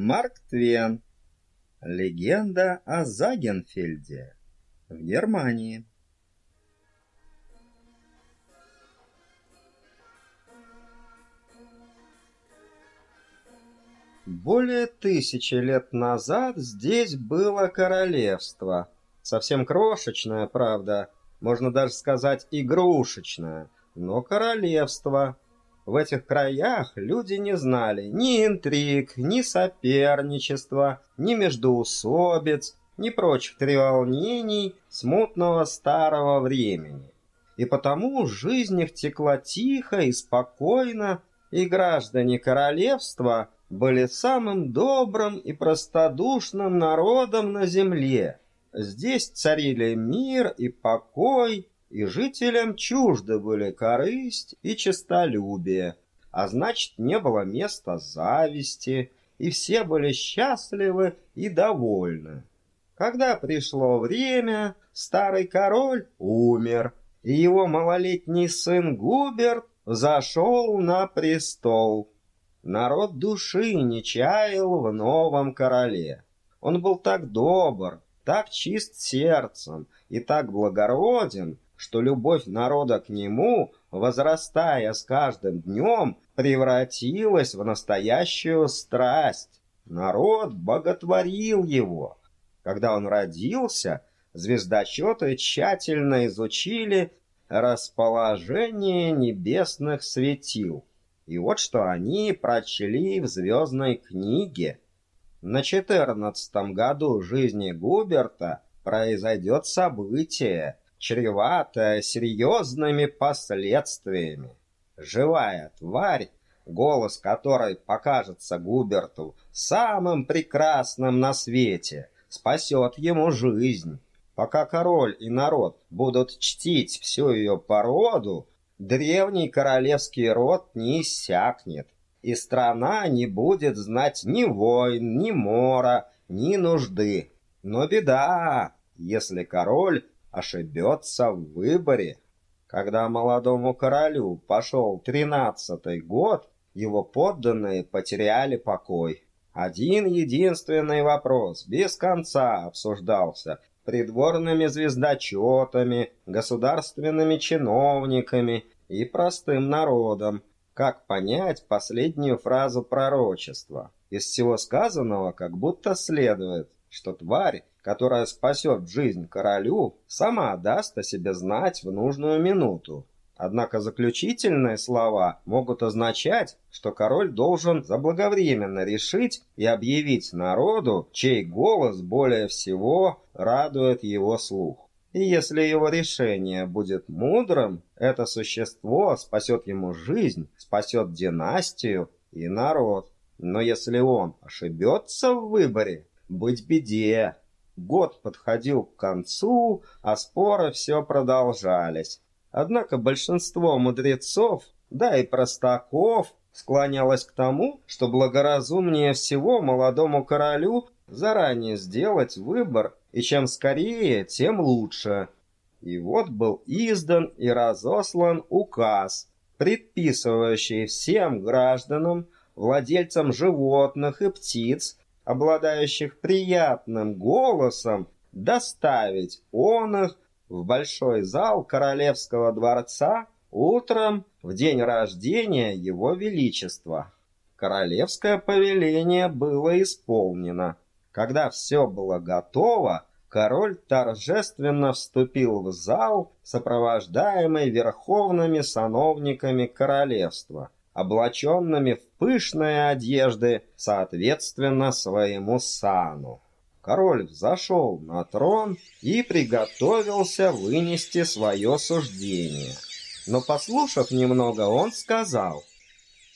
Марк Твен. Легенда о Загенфельде в Германии. Более тысячи лет назад здесь было королевство. Совсем крошечное, правда, можно даже сказать игрушечное, но королевство – в этих краях люди не знали ни интриг, ни соперничества, ни междоусобиц, ни прочих треволнений смутного старого времени. И потому жизнь их текла тихо и спокойно, и граждане королевства были самым добрым и простодушным народом на земле. Здесь царили мир и покой, и жителям чужды были корысть и честолюбие, а значит, не было места зависти, и все были счастливы и довольны. Когда пришло время, старый король умер, и его малолетний сын Губерт зашел на престол. Народ души не чаял в новом короле. Он был так добр, так чист сердцем и так благороден, что любовь народа к нему, возрастая с каждым днем, превратилась в настоящую страсть. Народ боготворил его. Когда он родился, звездочеты тщательно изучили расположение небесных светил. И вот что они прочли в звездной книге. На четырнадцатом году жизни Губерта произойдет событие, чревато серьезными последствиями. Живая тварь, голос которой покажется Губерту самым прекрасным на свете, спасет ему жизнь. Пока король и народ будут чтить всю ее породу, древний королевский род не иссякнет, и страна не будет знать ни войн, ни мора, ни нужды. Но беда, если король ошибется в выборе. Когда молодому королю пошел тринадцатый год, его подданные потеряли покой. Один единственный вопрос без конца обсуждался придворными звездочетами, государственными чиновниками и простым народом. Как понять последнюю фразу пророчества? Из всего сказанного как будто следует, что тварь, которая спасет жизнь королю, сама даст о себе знать в нужную минуту. Однако заключительные слова могут означать, что король должен заблаговременно решить и объявить народу, чей голос более всего радует его слух. И если его решение будет мудрым, это существо спасет ему жизнь, спасет династию и народ. Но если он ошибется в выборе, быть беде. Год подходил к концу, а споры все продолжались. Однако большинство мудрецов, да и простаков, склонялось к тому, что благоразумнее всего молодому королю заранее сделать выбор, и чем скорее, тем лучше. И вот был издан и разослан указ, предписывающий всем гражданам, владельцам животных и птиц, обладающих приятным голосом, доставить он их в большой зал королевского дворца утром в день рождения его величества. Королевское повеление было исполнено. Когда все было готово, король торжественно вступил в зал, сопровождаемый верховными сановниками королевства – облаченными в пышные одежды, соответственно своему сану. Король взошел на трон и приготовился вынести свое суждение. Но, послушав немного, он сказал,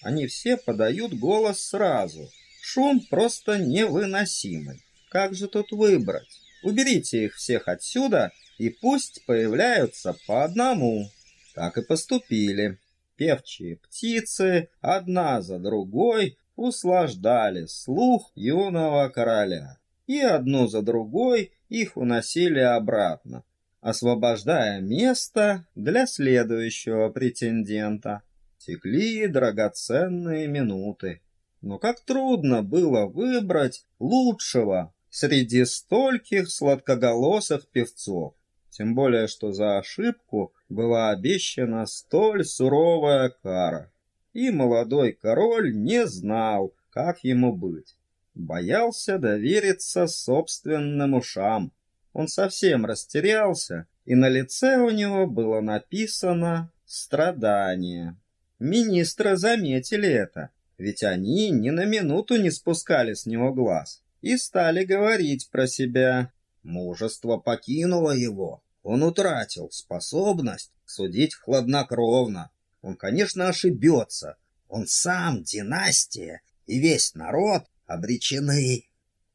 «Они все подают голос сразу. Шум просто невыносимый. Как же тут выбрать? Уберите их всех отсюда, и пусть появляются по одному». Так и поступили. Певчие птицы одна за другой услаждали слух юного короля, и одну за другой их уносили обратно, освобождая место для следующего претендента. Текли драгоценные минуты. Но как трудно было выбрать лучшего среди стольких сладкоголосых певцов. Тем более, что за ошибку была обещана столь суровая кара. И молодой король не знал, как ему быть. Боялся довериться собственным ушам. Он совсем растерялся, и на лице у него было написано «страдание». Министры заметили это, ведь они ни на минуту не спускали с него глаз и стали говорить про себя. Мужество покинуло его. Он утратил способность судить хладнокровно. Он, конечно, ошибется. Он сам династия, и весь народ обречены.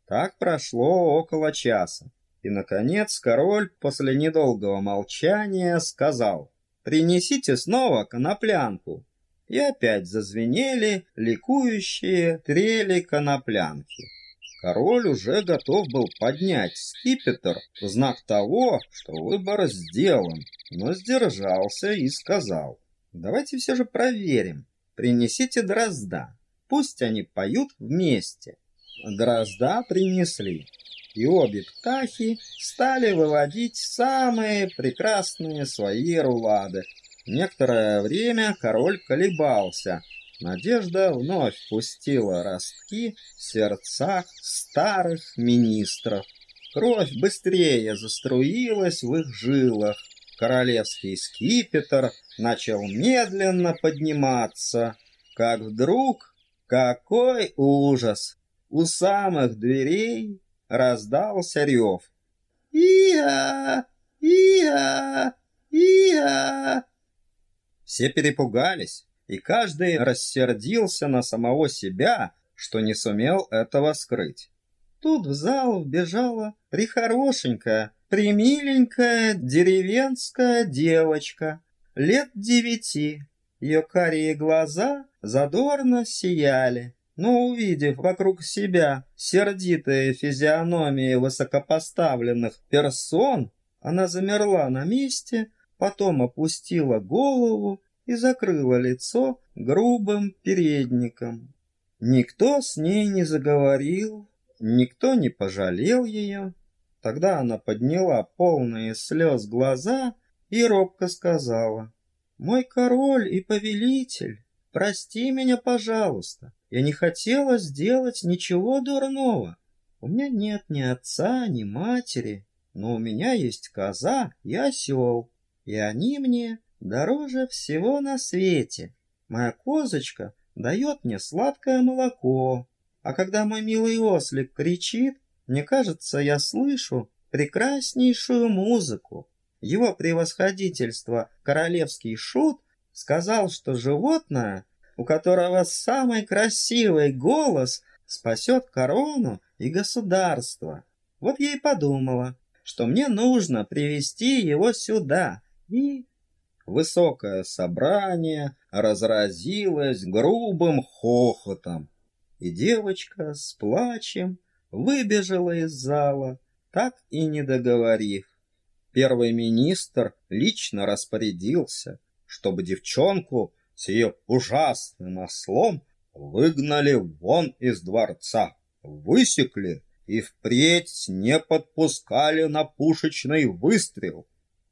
Так прошло около часа. И, наконец, король после недолгого молчания сказал «Принесите снова коноплянку». И опять зазвенели ликующие трели коноплянки. Король уже готов был поднять скипетр в знак того, что выбор сделан, но сдержался и сказал, «Давайте все же проверим. Принесите дрозда. Пусть они поют вместе». Дрозда принесли, и обе птахи стали выводить самые прекрасные свои рулады. Некоторое время король колебался — Надежда вновь пустила ростки в сердцах старых министров. Кровь быстрее заструилась в их жилах. Королевский скипетр начал медленно подниматься, как вдруг, какой ужас! У самых дверей раздался рев. «Иа! Иа! Иа!» Все перепугались и каждый рассердился на самого себя, что не сумел этого скрыть. Тут в зал вбежала прихорошенькая, примиленькая деревенская девочка, лет девяти. Ее карие глаза задорно сияли, но, увидев вокруг себя сердитые физиономии высокопоставленных персон, она замерла на месте, потом опустила голову и закрыла лицо грубым передником. Никто с ней не заговорил, никто не пожалел ее. Тогда она подняла полные слез глаза и робко сказала, «Мой король и повелитель, прости меня, пожалуйста, я не хотела сделать ничего дурного. У меня нет ни отца, ни матери, но у меня есть коза и осел, и они мне дороже всего на свете. Моя козочка дает мне сладкое молоко, а когда мой милый ослик кричит, мне кажется, я слышу прекраснейшую музыку. Его превосходительство, королевский шут, сказал, что животное, у которого самый красивый голос, спасет корону и государство. Вот я и подумала, что мне нужно привести его сюда и Высокое собрание разразилось грубым хохотом, и девочка с плачем выбежала из зала, так и не договорив. Первый министр лично распорядился, чтобы девчонку с ее ужасным ослом выгнали вон из дворца, высекли и впредь не подпускали на пушечный выстрел.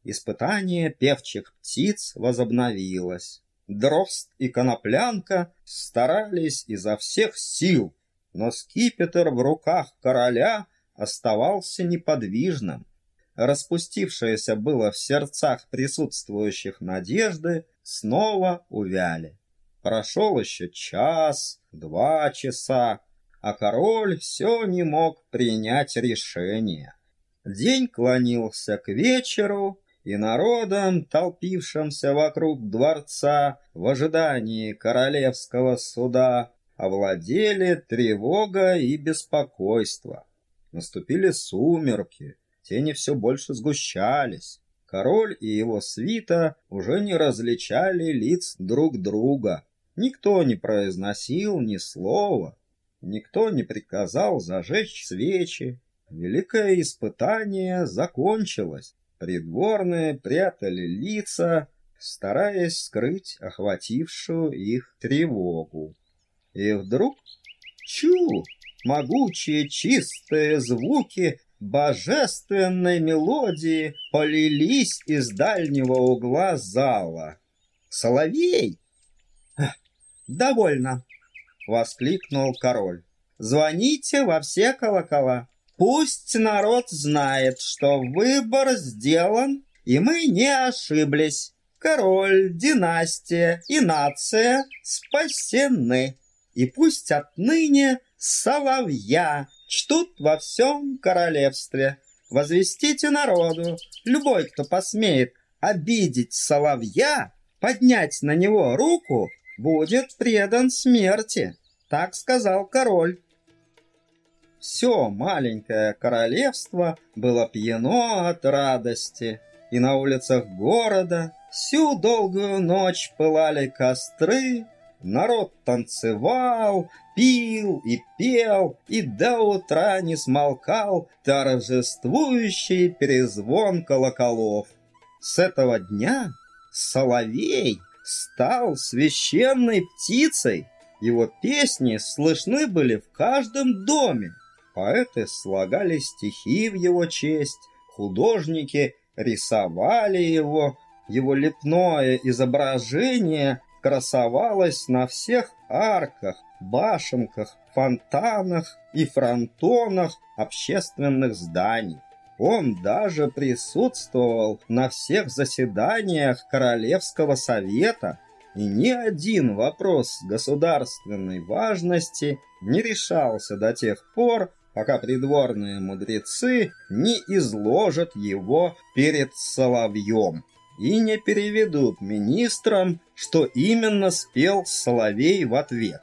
Испытание певчих птиц возобновилось. Дрозд и коноплянка старались изо всех сил, но скипетр в руках короля оставался неподвижным. Распустившиеся было в сердцах присутствующих надежды снова увяли. Прошел еще час, два часа, а король все не мог принять решение. День клонился к вечеру, и народом, толпившимся вокруг дворца в ожидании королевского суда, овладели тревога и беспокойство. Наступили сумерки, тени все больше сгущались. Король и его свита уже не различали лиц друг друга. Никто не произносил ни слова, никто не приказал зажечь свечи. Великое испытание закончилось. Придворные прятали лица, стараясь скрыть охватившую их тревогу. И вдруг Чу! Могучие чистые звуки божественной мелодии полились из дальнего угла зала. «Соловей!» «Довольно!» — воскликнул король. «Звоните во все колокола. Пусть народ знает, что выбор сделан, и мы не ошиблись. Король, династия и нация спасены. И пусть отныне соловья чтут во всем королевстве. Возвестите народу, любой, кто посмеет обидеть соловья, поднять на него руку, будет предан смерти. Так сказал король. Все маленькое королевство было пьяно от радости, и на улицах города всю долгую ночь пылали костры, народ танцевал, пил и пел, и до утра не смолкал торжествующий перезвон колоколов. С этого дня соловей стал священной птицей. Его песни слышны были в каждом доме. Поэты слагали стихи в его честь, художники рисовали его, его лепное изображение красовалось на всех арках, башенках, фонтанах и фронтонах общественных зданий. Он даже присутствовал на всех заседаниях Королевского совета, и ни один вопрос государственной важности не решался до тех пор, пока придворные мудрецы не изложат его перед Соловьем и не переведут министрам, что именно спел Соловей в ответ.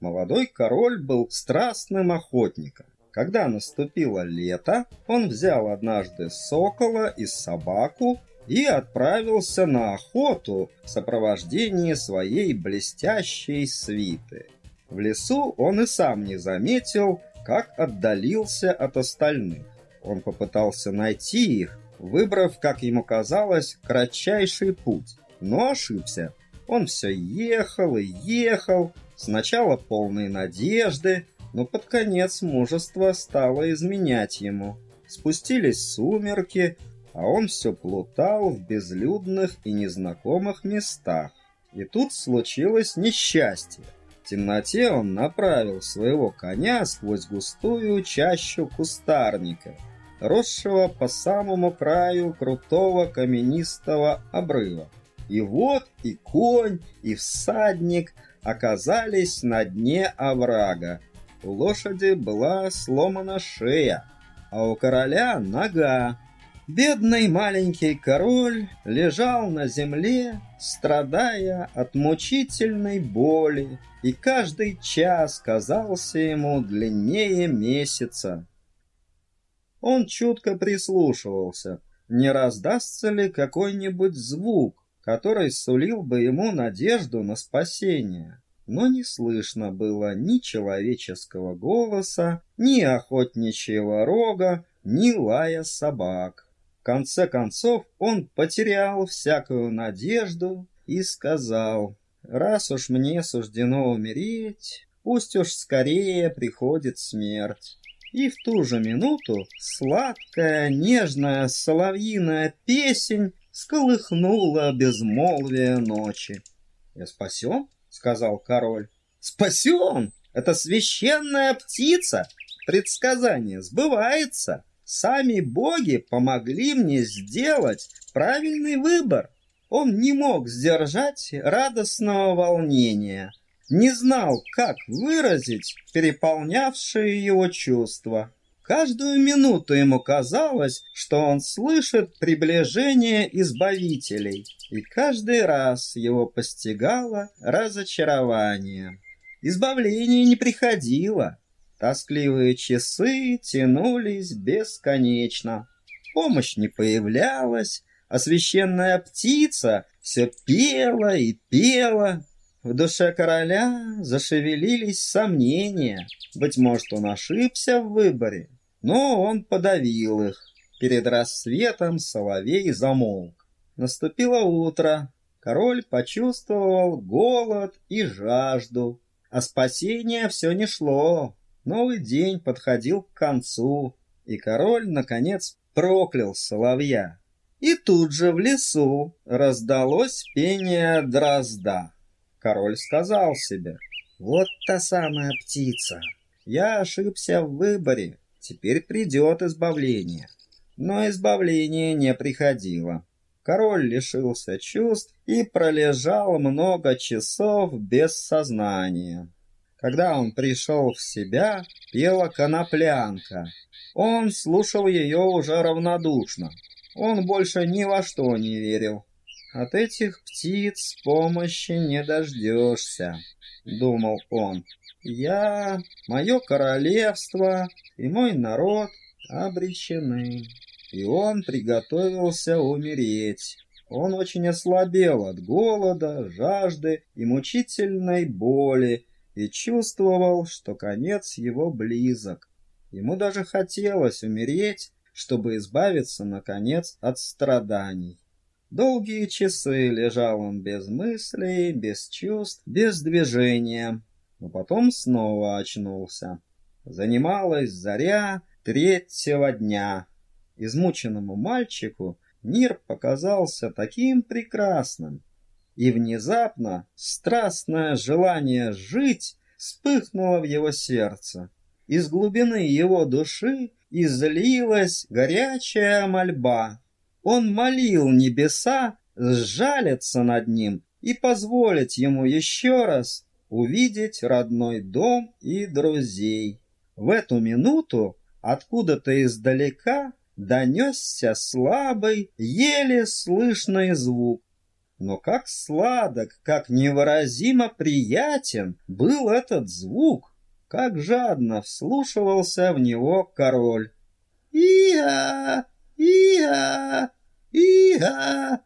Молодой король был страстным охотником. Когда наступило лето, он взял однажды сокола и собаку и отправился на охоту в сопровождении своей блестящей свиты. В лесу он и сам не заметил, как отдалился от остальных. Он попытался найти их, выбрав, как ему казалось, кратчайший путь, но ошибся. Он все ехал и ехал, Сначала полные надежды, но под конец мужество стало изменять ему. Спустились сумерки, а он все плутал в безлюдных и незнакомых местах. И тут случилось несчастье. В темноте он направил своего коня сквозь густую чащу кустарника, росшего по самому краю крутого каменистого обрыва. И вот и конь, и всадник — оказались на дне оврага. У лошади была сломана шея, а у короля нога. Бедный маленький король лежал на земле, страдая от мучительной боли, и каждый час казался ему длиннее месяца. Он чутко прислушивался, не раздастся ли какой-нибудь звук, который сулил бы ему надежду на спасение. Но не слышно было ни человеческого голоса, ни охотничьего рога, ни лая собак. Конце концов он потерял всякую надежду и сказал, «Раз уж мне суждено умереть, пусть уж скорее приходит смерть». И в ту же минуту сладкая, нежная соловьиная песень сколыхнуло безмолвие ночи. «Я спасен?» — сказал король. «Спасен! Это священная птица! Предсказание сбывается! Сами боги помогли мне сделать правильный выбор!» Он не мог сдержать радостного волнения, не знал, как выразить переполнявшие его чувства. Каждую минуту ему казалось, что он слышит приближение избавителей, и каждый раз его постигало разочарование. Избавление не приходило. Тоскливые часы тянулись бесконечно. Помощь не появлялась, а священная птица все пела и пела, в душе короля зашевелились сомнения. Быть может, он ошибся в выборе но он подавил их. Перед рассветом соловей замолк. Наступило утро. Король почувствовал голод и жажду, а спасение все не шло. Новый день подходил к концу, и король, наконец, проклял соловья. И тут же в лесу раздалось пение дрозда. Король сказал себе, «Вот та самая птица. Я ошибся в выборе. Теперь придет избавление». Но избавление не приходило. Король лишился чувств и пролежал много часов без сознания. Когда он пришел в себя, пела коноплянка. Он слушал ее уже равнодушно. Он больше ни во что не верил. От этих птиц помощи не дождешься, думал он. Я, мое королевство и мой народ обречены и он приготовился умереть. Он очень ослабел от голода, жажды и мучительной боли и чувствовал, что конец его близок. Ему даже хотелось умереть, чтобы избавиться, наконец, от страданий. Долгие часы лежал он без мыслей, без чувств, без движения, но потом снова очнулся. Занималась заря третьего дня. Измученному мальчику мир показался таким прекрасным, и внезапно страстное желание жить вспыхнуло в его сердце. Из глубины его души излилась горячая мольба. Он молил небеса сжалиться над ним и позволить ему еще раз увидеть родной дом и друзей. В эту минуту откуда-то издалека донесся слабый, еле слышный звук. Но как сладок, как невыразимо приятен был этот звук, как жадно вслушивался в него король. «Иа! Иа! Иа!»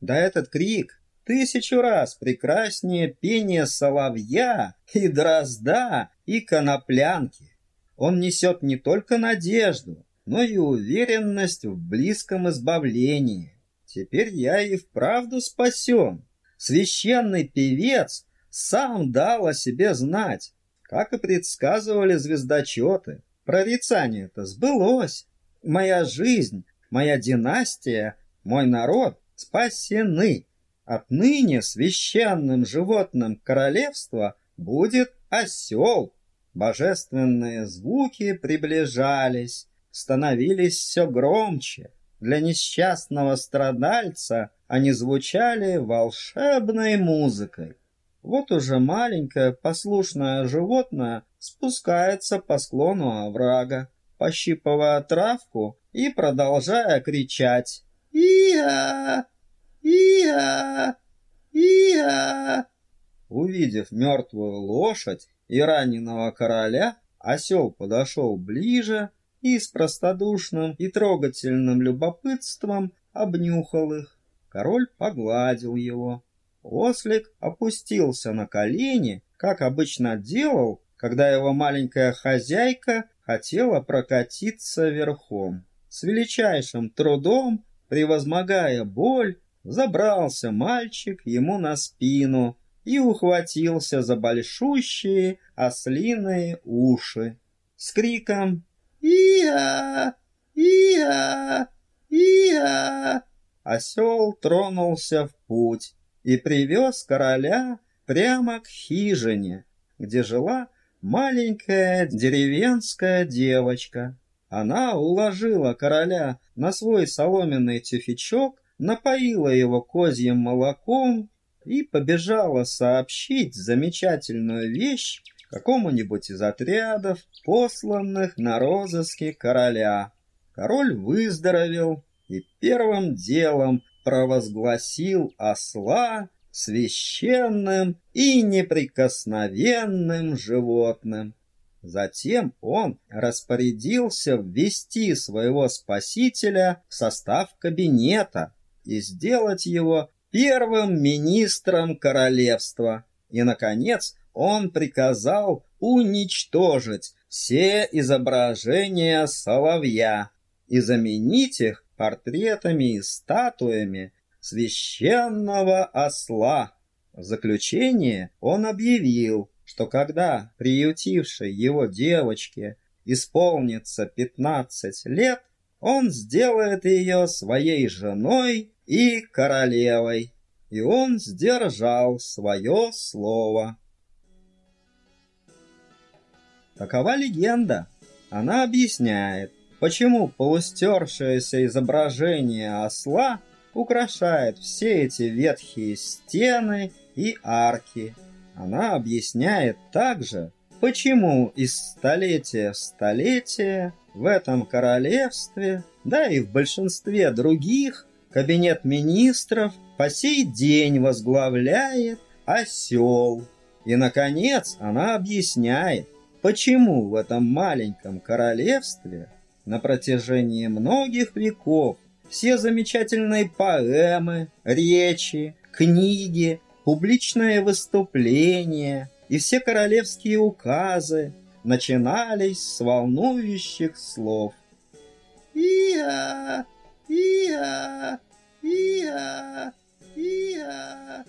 Да этот крик тысячу раз прекраснее пения соловья и дрозда и коноплянки. Он несет не только надежду, но и уверенность в близком избавлении. Теперь я и вправду спасен. Священный певец сам дал о себе знать, как и предсказывали звездочеты. Прорицание-то сбылось. Моя жизнь, моя династия, мой народ спасены. Отныне священным животным королевства будет осел. Божественные звуки приближались, становились все громче. Для несчастного страдальца они звучали волшебной музыкой. Вот уже маленькое послушное животное спускается по склону оврага, пощипывая травку и продолжая кричать «Иа! Иа! Иа!». Увидев мертвую лошадь и раненого короля, осел подошел ближе и с простодушным и трогательным любопытством обнюхал их. Король погладил его. Ослик опустился на колени, как обычно делал, когда его маленькая хозяйка хотела прокатиться верхом. С величайшим трудом, превозмогая боль, забрался мальчик ему на спину и ухватился за большущие ослиные уши. С криком «Иа! Иа! Иа!» Осел тронулся в путь и привез короля прямо к хижине, где жила маленькая деревенская девочка. Она уложила короля на свой соломенный тюфячок, напоила его козьим молоком и побежала сообщить замечательную вещь какому-нибудь из отрядов, посланных на розыски короля. Король выздоровел и первым делом провозгласил осла священным и неприкосновенным животным. Затем он распорядился ввести своего спасителя в состав кабинета и сделать его первым министром королевства. И, наконец, он приказал уничтожить все изображения соловья и заменить их портретами и статуями священного осла. В заключение он объявил, что когда приютившей его девочке исполнится пятнадцать лет, он сделает ее своей женой и королевой, и он сдержал свое слово. Такова легенда. Она объясняет, почему полустершееся изображение осла украшает все эти ветхие стены и арки. Она объясняет также, почему из столетия в столетие в этом королевстве, да и в большинстве других, кабинет министров по сей день возглавляет осел. И, наконец, она объясняет, почему в этом маленьком королевстве на протяжении многих веков все замечательные поэмы, речи, книги, публичные выступления и все королевские указы начинались с волнующих слов. «Иа! Иа! Иа! Иа!»